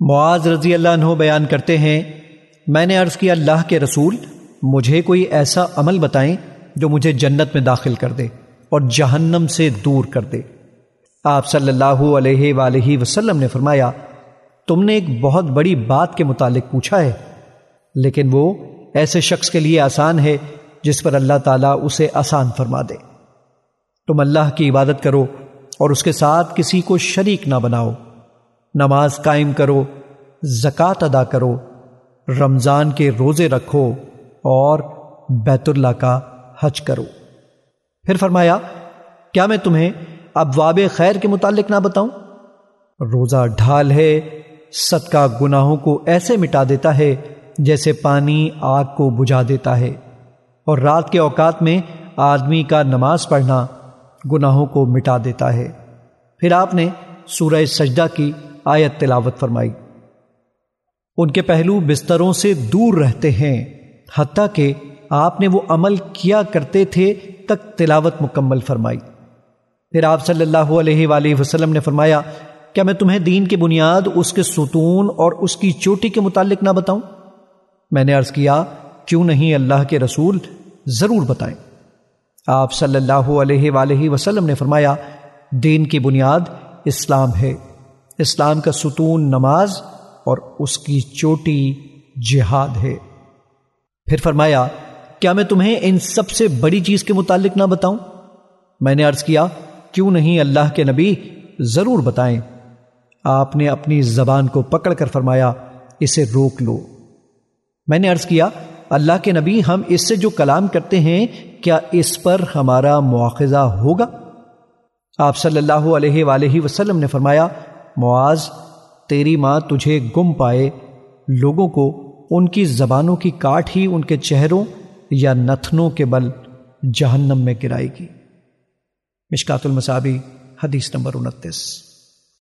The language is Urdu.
معاذ رضی اللہ عنہ بیان کرتے ہیں، میں نے عرض کیا، اللہ کے رسول، مجھے کوئی ایسا عمل بتائیں جو مجھے جنت میں داخل کر دے اور جہنم سے دور کر دے۔ آپ صلی اللہ علیہ وآلہ وسلم نے فرمایا، تم نے ایک بہت بڑی بات کے متعلق پوچھا ہے، لیکن وہ ایسے شخص کے لیے آسان ہے جس پر اللہ تعالیٰ اسے آسان فرما دے۔ تم اللہ کی عبادت کرو اور اس کے ساتھ کسی کو شریک نہ بناؤ۔ نماز قائم کرو، زکوٰۃ ادا کرو، رمضان کے روزے رکھو اور بیت اللہ کا حج کرو۔ پھر فرمایا، کیا میں تمہیں ابواب خیر کے متعلق نہ بتاؤں؟ روزہ ڈھال ہے، صدقہ گناہوں کو ایسے مٹا دیتا ہے جیسے پانی آگ کو بجھا دیتا ہے۔ اور رات کے اوقات میں آدمی کا نماز پڑھنا گناہوں کو مٹا دیتا ہے۔ پھر آپ نے سورہ سجدہ کی آیت تلاوت فرمائی۔ ان کے پہلو بستروں سے دور رہتے ہیں، حتیٰ کہ آپ نے وہ عمل کیا کرتے تھے تک تلاوت مکمل فرمائی۔ پھر آپ صلی اللہ علیہ وآلہ وسلم نے فرمایا، کیا میں تمہیں دین کی بنیاد، اس کے ستون اور اس کی چوٹی کے متعلق نہ بتاؤں؟ میں نے عرض کیا، کیوں نہیں اللہ کے رسول ضرور بتائیں۔ آپ صلی اللہ علیہ وآلہ وسلم نے فرمایا، دین کی بنیاد اسلام ہے۔ اسلام کا ستون نماز اور اس کی چوٹی جہاد ہے۔ پھر فرمایا، کیا میں تمہیں ان سب سے بڑی چیز کے متعلق نہ بتاؤں؟ میں نے عرض کیا، کیوں نہیں اللہ کے نبی ضرور بتائیں؟ آپ نے اپنی زبان کو پکڑ کر فرمایا، اسے روک لو۔ میں نے عرض کیا، اللہ کے نبی ہم اس سے جو کلام کرتے ہیں، کیا اس پر ہمارا مواخذہ ہوگا؟ آپ صلی اللہ علیہ وآلہ وسلم نے فرمایا معاذ، تیری ماں تجھے گم پائے، لوگوں کو ان کی زبانوں کی کاٹ ہی ان کے چہروں یا نتنوں کے بل جہنم میں گرائے گی۔ مشکات المصابی، حدیث نمبر انتیس۔